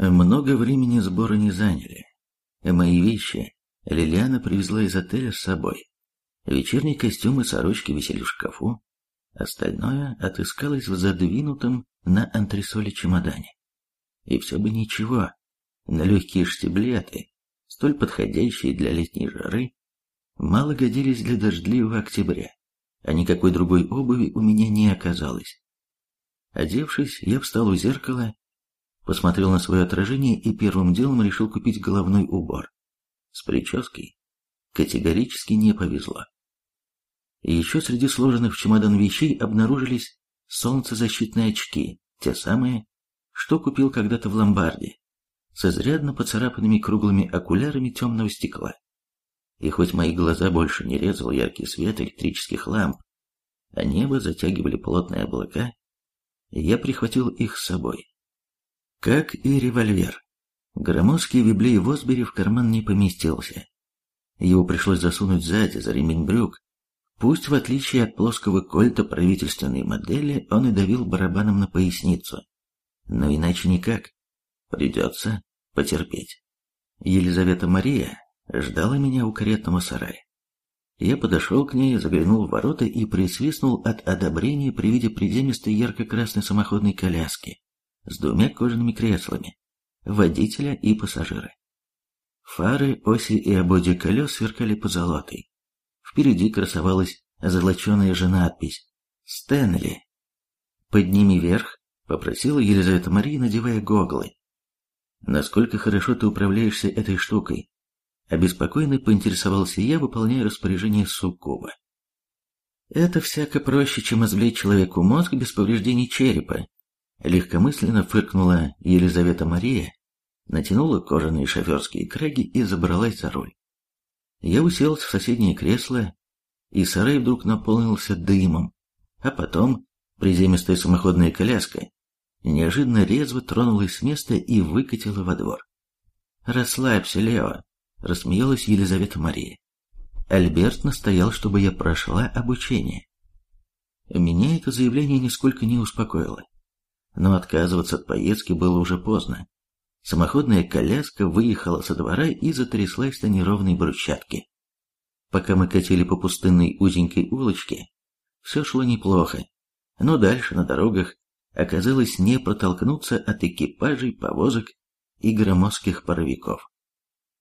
Много времени сборы не заняли. Мои вещи Лилиана привезла из отеля с собой. Вечерний костюм и сорочки висели в шкафу. Остальное отыскалось в задвинутом на антресоле чемодане. И все бы ничего, но легкие штиблеты, столь подходящие для летней жары, мало годились для дождливого октября, а никакой другой обуви у меня не оказалось. Одевшись, я встал у зеркала посмотрел на свое отражение и первым делом решил купить головной убор. С прической категорически не повезло. Еще среди сложенных в чемодан вещей обнаружились солнцезащитные очки, те самые, что купил когда-то в ломбарде, с изрядно поцарапанными круглыми окулярами темного стекла. И хоть мои глаза больше не резал яркий свет электрических ламп, а небо затягивали плотные облака, я прихватил их с собой. Как и револьвер. Громоздкий виблей в Осбере в карман не поместился. Его пришлось засунуть сзади, за ремень брюк. Пусть, в отличие от плоского кольта правительственной модели, он и давил барабаном на поясницу. Но иначе никак. Придется потерпеть. Елизавета Мария ждала меня у каретного сарая. Я подошел к ней, заглянул в ворота и присвистнул от одобрения при виде приземистой ярко-красной самоходной коляски с двумя кожаными креслами, водителя и пассажира. Фары, оси и ободья колес сверкали позолотой. Впереди красовалась золоченая же надпись «Стэнли». «Подними вверх», — попросила Елизавета Мария, надевая гоглы. «Насколько хорошо ты управляешься этой штукой?» Обеспокоенно поинтересовался я, выполняя распоряжение Суккуба. «Это всяко проще, чем извлечь человеку мозг без повреждений черепа», Легкомысленно фыркнула Елизавета Мария, натянула кожаные шоферские краги и забралась за руль. Я уселся в соседнее кресло, и сарай вдруг наполнился дымом, а потом приземистая самоходная коляска неожиданно резво тронулась с места и выкатила во двор. «Расслабься, Лео», — рассмеялась Елизавета Мария. Альберт настоял, чтобы я прошла обучение. Меня это заявление нисколько не успокоило но отказываться от поездки было уже поздно. Самоходная коляска выехала со двора и затряслась на неровной брусчатке. Пока мы катили по пустынной узенькой улочке, все шло неплохо, но дальше на дорогах оказалось не протолкнуться от экипажей, повозок и громоздких паровиков.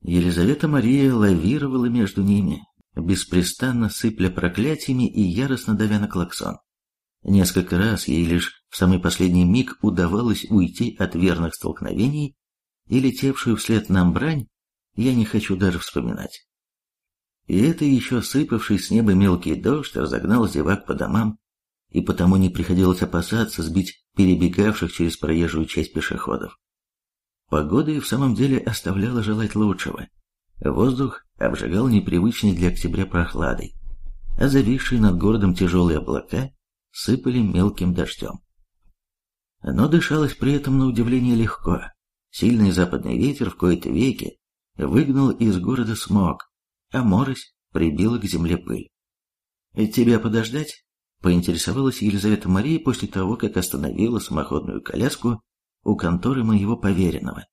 Елизавета Мария лавировала между ними, беспрестанно сыпля проклятиями и яростно давя на клаксон. Несколько раз ей лишь в самый последний миг удавалось уйти от верных столкновений, и летевшую вслед нам брань я не хочу даже вспоминать. И это еще сыпавший с неба мелкий дождь разогнал зевак по домам, и потому не приходилось опасаться сбить перебегавших через проезжую часть пешеходов. Погода и в самом деле оставляла желать лучшего. Воздух обжигал непривычной для октября прохладой, а зависшие над городом тяжелые облака сыпали мелким дождем. Но дышалось при этом на удивление легко. Сильный западный ветер в кои-то веки выгнал из города смог, а морось прибила к земле пыль. «Тебя подождать?» — поинтересовалась Елизавета Мария после того, как остановила самоходную коляску у конторы моего поверенного.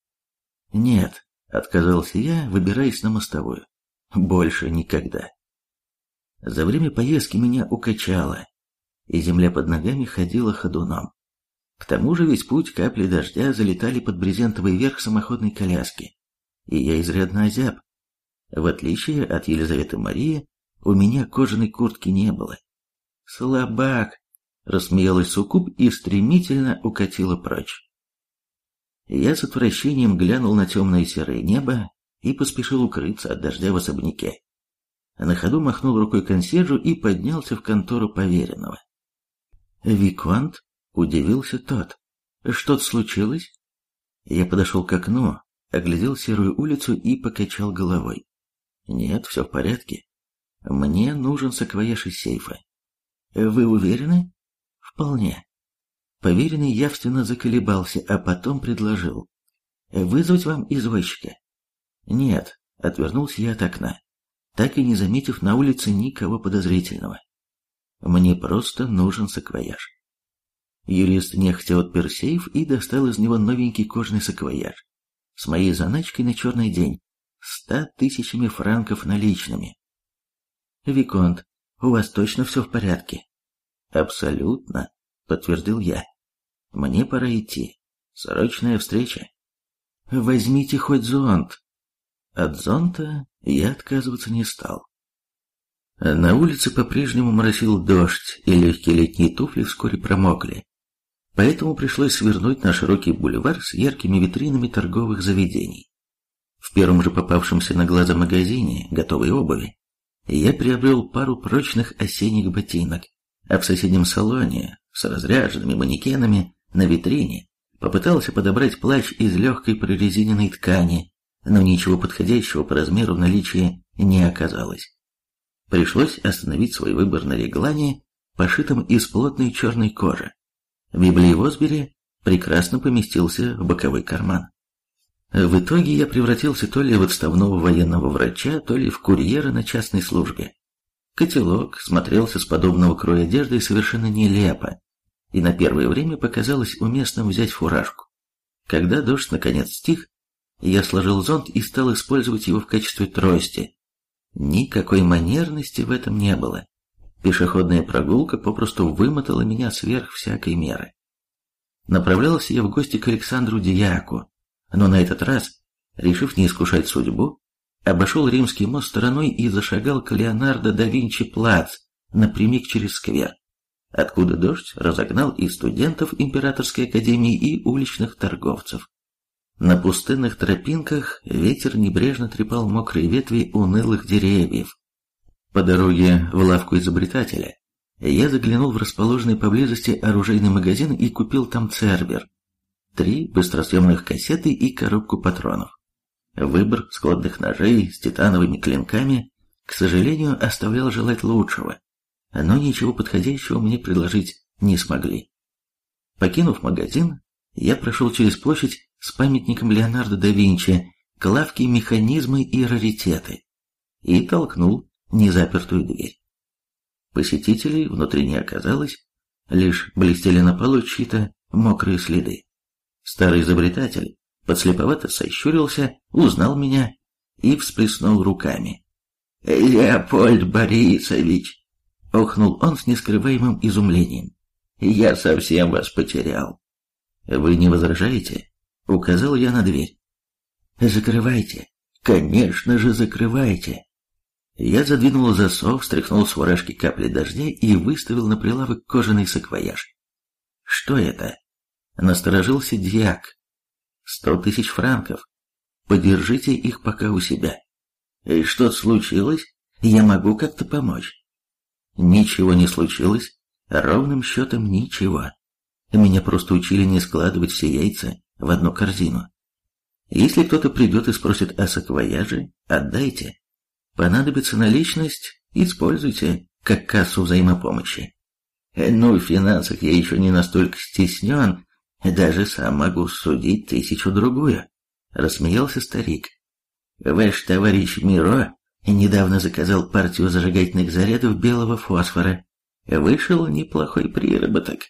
«Нет», — отказался я, выбираясь на мостовую. «Больше никогда». За время поездки меня укачало, и земля под ногами ходила ходуном. К тому же весь путь капли дождя залетали под брезентовый верх самоходной коляски, и я изрядно озяб. В отличие от Елизаветы Марии, у меня кожаной куртки не было. «Слабак!» — рассмеялась Сукуб и стремительно укатила прочь. Я с отвращением глянул на темное серое небо и поспешил укрыться от дождя в особняке. На ходу махнул рукой консьержу и поднялся в контору поверенного. «Виконт?» — удивился тот. «Что-то случилось?» Я подошел к окну, оглядел серую улицу и покачал головой. «Нет, все в порядке. Мне нужен саквояж из сейфа». «Вы уверены?» «Вполне». Поверенный явственно заколебался, а потом предложил. «Вызвать вам извозчика?» «Нет», — отвернулся я от окна, так и не заметив на улице никого подозрительного. Мне просто нужен саквояж. Юрист нехотя отпер сейф и достал из него новенький кожаный саквояж, с моей заначкой на черный день, ста тысячами франков наличными. «Виконт, у вас точно все в порядке?» «Абсолютно», — подтвердил я. «Мне пора идти. Срочная встреча». «Возьмите хоть зонт». От зонта я отказываться не стал. На улице по-прежнему моросил дождь, и легкие летние туфли вскоре промокли. Поэтому пришлось свернуть на широкий бульвар с яркими витринами торговых заведений. В первом же попавшемся на глаза магазине готовой обуви я приобрел пару прочных осенних ботинок, а в соседнем салоне с разряженными манекенами на витрине попытался подобрать плащ из легкой прорезиненной ткани, но ничего подходящего по размеру в наличии не оказалось. Пришлось остановить свой выбор на реглане, пошитом из плотной черной кожи. В библиевозбере прекрасно поместился в боковой карман. В итоге я превратился то ли в отставного военного врача, то ли в курьера на частной службе. Котелок смотрелся с подобного кроя одежды совершенно нелепо, и на первое время показалось уместным взять фуражку. Когда дождь наконец стих, я сложил зонт и стал использовать его в качестве трости. Никакой манерности в этом не было. Пешеходная прогулка попросту вымотала меня сверх всякой меры. Направлялся я в гости к Александру Диаку, но на этот раз, решив не искушать судьбу, обошел римский мост стороной и зашагал к Леонардо да Винчи плац, напрямик через сквер, откуда дождь разогнал и студентов Императорской академии, и уличных торговцев. На пустынных тропинках ветер небрежно трепал мокрые ветви унылых деревьев. По дороге в лавку изобретателя я заглянул в расположенный поблизости оружейный магазин и купил там цербер, три быстросъемных кассеты и коробку патронов. Выбор складных ножей с титановыми клинками, к сожалению, оставлял желать лучшего, но ничего подходящего мне предложить не смогли. Покинув магазин, я прошел через площадь с памятником Леонардо да Винчи к лавке механизмы и раритеты и толкнул незапертую дверь. Посетителей внутри не оказалось, лишь блестели на полу чьи-то мокрые следы. Старый изобретатель подслеповато сощурился, узнал меня и всплеснул руками. «Леопольд Борисович!» — охнул он с нескрываемым изумлением. «Я совсем вас потерял». «Вы не возражаете?» — указал я на дверь. «Закрывайте! Конечно же, закрывайте!» Я задвинул засов, стряхнул с фуражки капли дождя и выставил на прилавок кожаный саквояж. «Что это?» Насторожился дьяк. Сто тысяч франков. Подержите их пока у себя. И что случилось? Я могу как-то помочь. Ничего не случилось. Ровным счетом ничего. Меня просто учили не складывать все яйца в одну корзину. Если кто-то придет и спросит о саквояже, отдайте. Понадобится наличность, используйте, как кассу взаимопомощи. Ну, в финансах я еще не настолько стеснен, даже сам могу судить тысячу-другую», — рассмеялся старик. «Ваш товарищ Миро недавно заказал партию зажигательных зарядов белого фосфора. Вышел неплохой приработок.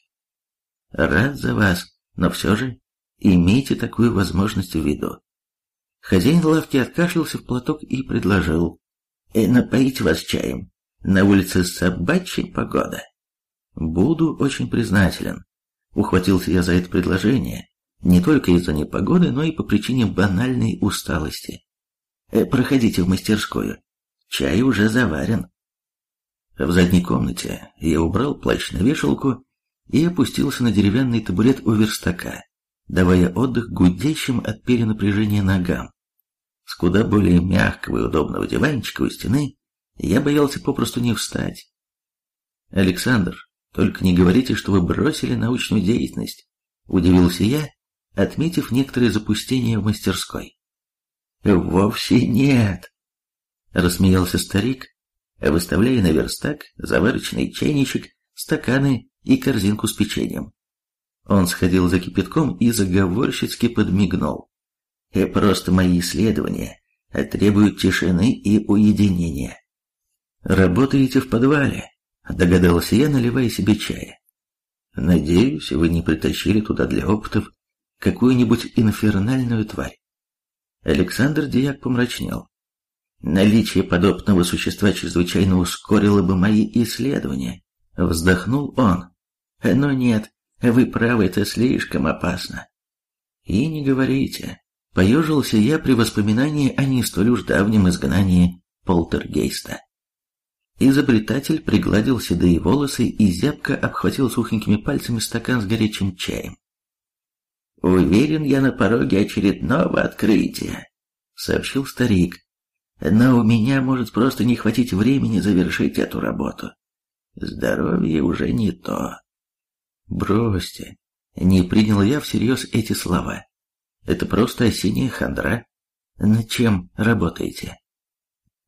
Рад за вас, но все же имейте такую возможность в виду». Хозяин лавки откашлялся в платок и предложил. «Э, «Напоить вас чаем. На улице собачья погода». «Буду очень признателен», Ухватился я за это предложение не только из-за непогоды, но и по причине банальной усталости. Э, проходите в мастерскую. Чай уже заварен. В задней комнате я убрал плащ на вешалку и опустился на деревянный табурет у верстака, давая отдых гудящим от перенапряжения ногам. С куда более мягкого и удобного диванчика у стены я боялся попросту не встать. Александр только не говорите, что вы бросили научную деятельность, удивился я, отметив некоторые запустения в мастерской. Вовсе нет, рассмеялся старик, выставляя на верстак заварочный чайничек, стаканы и корзинку с печеньем. Он сходил за кипятком и заговорщицки подмигнул. И «Э, просто мои исследования требуют тишины и уединения. Работаете в подвале, Догадался я, наливая себе чая. Надеюсь, вы не притащили туда для опытов какую-нибудь инфернальную тварь. Александр Дияк помрачнел. Наличие подобного существа чрезвычайно ускорило бы мои исследования. Вздохнул он. Но нет, вы правы, это слишком опасно. И не говорите. Поежился я при воспоминании о не столь уж давнем изгнании полтергейста. Изобретатель пригладил седые волосы и зябко обхватил сухенькими пальцами стакан с горячим чаем. «Уверен я на пороге очередного открытия», — сообщил старик. «Но у меня может просто не хватить времени завершить эту работу. Здоровье уже не то». «Бросьте», — не принял я всерьез эти слова. «Это просто осенняя хандра. Над чем работаете?»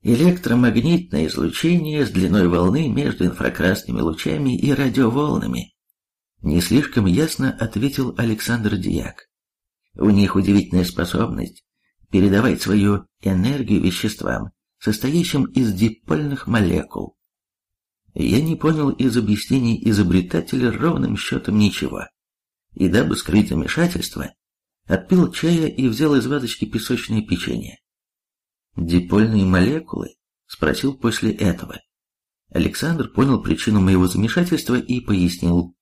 электромагнитное излучение с длиной волны между инфракрасными лучами и радиоволнами. Не слишком ясно ответил Александр Дьяк. У них удивительная способность передавать свою энергию веществам, состоящим из дипольных молекул. Я не понял из объяснений изобретателя ровным счетом ничего. И дабы скрыть замешательство, отпил чая и взял из вазочки песочное печенье. «Дипольные молекулы?» – спросил после этого. Александр понял причину моего замешательства и пояснил.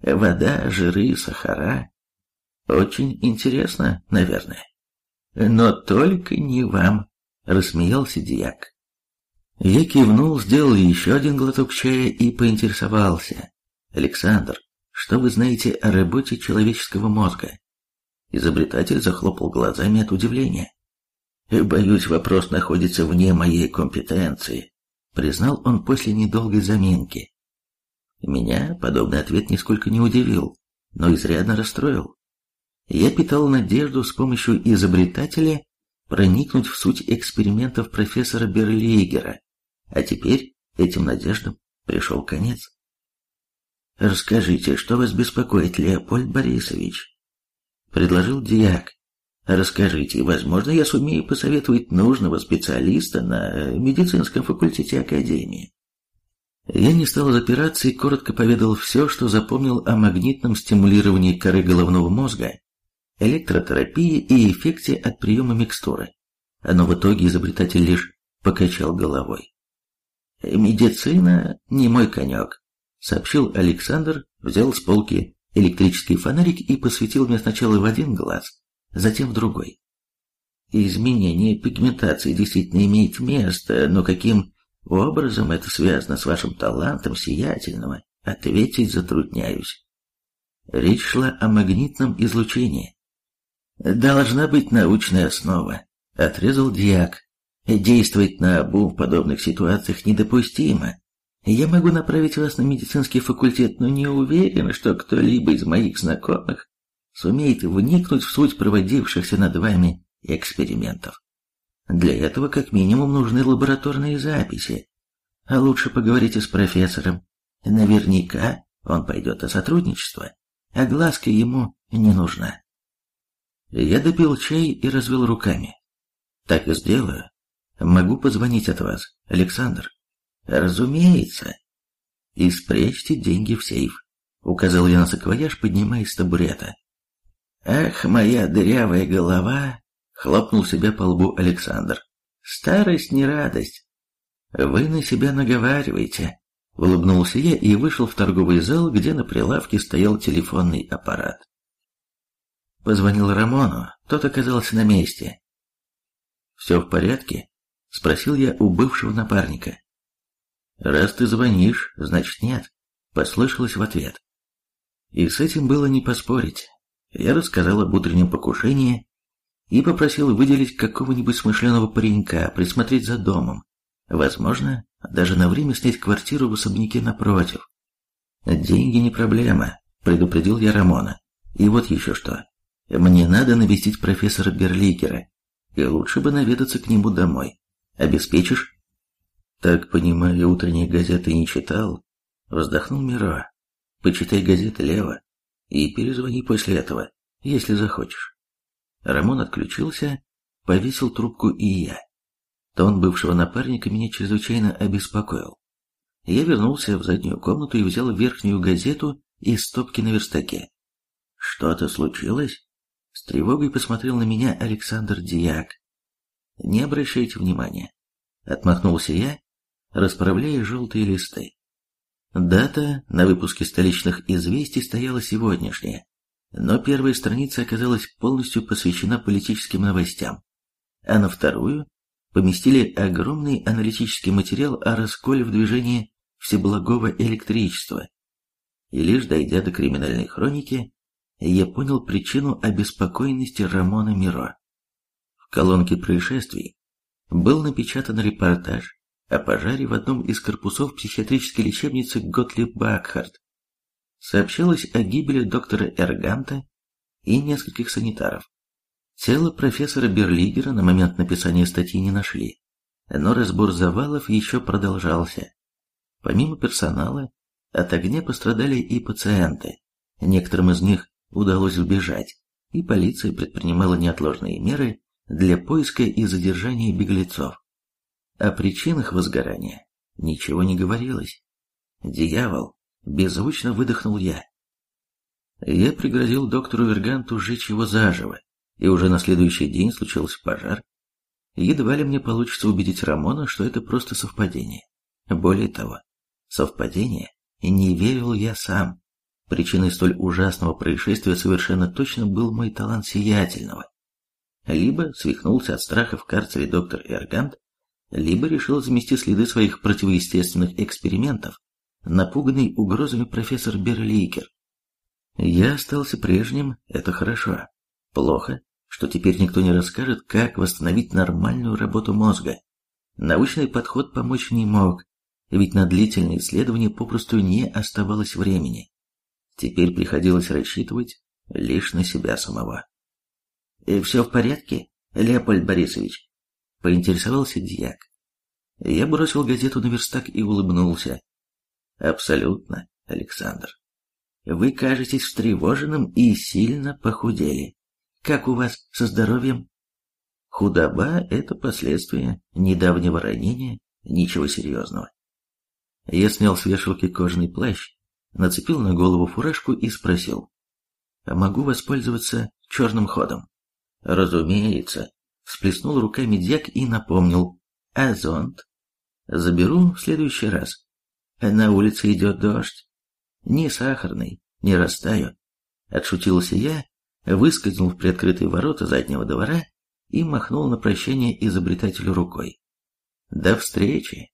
«Вода, жиры, сахара. Очень интересно, наверное». «Но только не вам», – рассмеялся Диак. Я кивнул, сделал еще один глоток чая и поинтересовался. «Александр, что вы знаете о работе человеческого мозга?» Изобретатель захлопал глазами от удивления. «Боюсь, вопрос находится вне моей компетенции», признал он после недолгой заминки. Меня подобный ответ нисколько не удивил, но изрядно расстроил. Я питал надежду с помощью изобретателя проникнуть в суть экспериментов профессора Берлигера, а теперь этим надеждам пришел конец. «Расскажите, что вас беспокоит, Леопольд Борисович?» — предложил Диак, Расскажите, возможно, я сумею посоветовать нужного специалиста на э, медицинском факультете Академии. Я не стал запираться и коротко поведал все, что запомнил о магнитном стимулировании коры головного мозга, электротерапии и эффекте от приема микстуры. Но в итоге изобретатель лишь покачал головой. «Медицина не мой конек», — сообщил Александр, взял с полки электрический фонарик и посветил мне сначала в один глаз, затем в другой. Изменение пигментации действительно имеет место, но каким образом это связано с вашим талантом сиятельного, ответить затрудняюсь. Речь шла о магнитном излучении. Должна быть научная основа, отрезал Диак. Действовать на обум в подобных ситуациях недопустимо. Я могу направить вас на медицинский факультет, но не уверен, что кто-либо из моих знакомых сумеет вникнуть в суть проводившихся над вами экспериментов. Для этого как минимум нужны лабораторные записи. А лучше поговорите с профессором. Наверняка он пойдет о сотрудничество, а глазка ему не нужна. Я допил чай и развел руками. Так и сделаю. Могу позвонить от вас, Александр. Разумеется. И спрячьте деньги в сейф, указал я на саквояж, поднимаясь с табурета. «Ах, моя дырявая голова!» — хлопнул себя по лбу Александр. «Старость не радость. Вы на себя наговариваете». Улыбнулся я и вышел в торговый зал, где на прилавке стоял телефонный аппарат. Позвонил Рамону, тот оказался на месте. «Все в порядке?» — спросил я у бывшего напарника. «Раз ты звонишь, значит нет», — послышалось в ответ. И с этим было не поспорить. Я рассказал об утреннем покушении и попросил выделить какого-нибудь смышленого паренька, присмотреть за домом. Возможно, даже на время снять квартиру в особняке напротив. Деньги не проблема, предупредил я Рамона. И вот еще что. Мне надо навестить профессора Берлигера, и лучше бы наведаться к нему домой. Обеспечишь? Так, понимаю, утренние газеты не читал. Вздохнул Миро. Почитай газеты Лева и перезвони после этого, если захочешь. Рамон отключился, повесил трубку и я. Тон бывшего напарника меня чрезвычайно обеспокоил. Я вернулся в заднюю комнату и взял верхнюю газету из стопки на верстаке. «Что-то случилось?» — С тревогой посмотрел на меня Александр Диак. Не обращайте внимания. Отмахнулся я, расправляя желтые листы. Дата на выпуске столичных известий стояла сегодняшняя, но первая страница оказалась полностью посвящена политическим новостям, а на вторую поместили огромный аналитический материал о расколе в движении всеблагого электричества. И лишь дойдя до криминальной хроники, я понял причину обеспокоенности Рамона Миро. Колонке происшествий был напечатан репортаж о пожаре в одном из корпусов психиатрической лечебницы Готлиб Бакхарт. Сообщалось о гибели доктора Эрганта и нескольких санитаров. Тело профессора Берлигера на момент написания статьи не нашли, но разбор завалов еще продолжался. Помимо персонала, от огня пострадали и пациенты. Некоторым из них удалось сбежать, и полиция предпринимала неотложные меры для поиска и задержания беглецов. О причинах возгорания ничего не говорилось. Дьявол, беззвучно выдохнул я. Я пригрозил доктору Верганту сжечь его заживо, и уже на следующий день случился пожар. Едва ли мне получится убедить Рамона, что это просто совпадение. Более того, совпадение не верил я сам. Причиной столь ужасного происшествия совершенно точно был мой талант сиятельного. Либо свихнулся от страха в карцере доктор Эргант, либо решил замести следы своих противоестественных экспериментов, напуганный угрозами профессор Берликер. Я остался прежним, это хорошо. Плохо, что теперь никто не расскажет, как восстановить нормальную работу мозга. Научный подход помочь не мог, ведь на длительные исследования попросту не оставалось времени. Теперь приходилось рассчитывать лишь на себя самого. «И все в порядке, Леопольд Борисович?» — поинтересовался дьяк. Я бросил газету на верстак и улыбнулся. «Абсолютно, Александр. Вы кажетесь встревоженным и сильно похудели. Как у вас со здоровьем?» Худоба – это последствия недавнего ранения, ничего серьезного. Я снял с вешалки кожаный плащ, нацепил на голову фуражку и спросил. «Могу воспользоваться черным ходом?» «Разумеется», — всплеснул руками дьяк и напомнил. «А зонт?» «Заберу в следующий раз. На улице идет дождь. Не сахарный, не растаю». Отшутился я, выскользнул в приоткрытые ворота заднего двора и махнул на прощание изобретателю рукой. «До встречи!»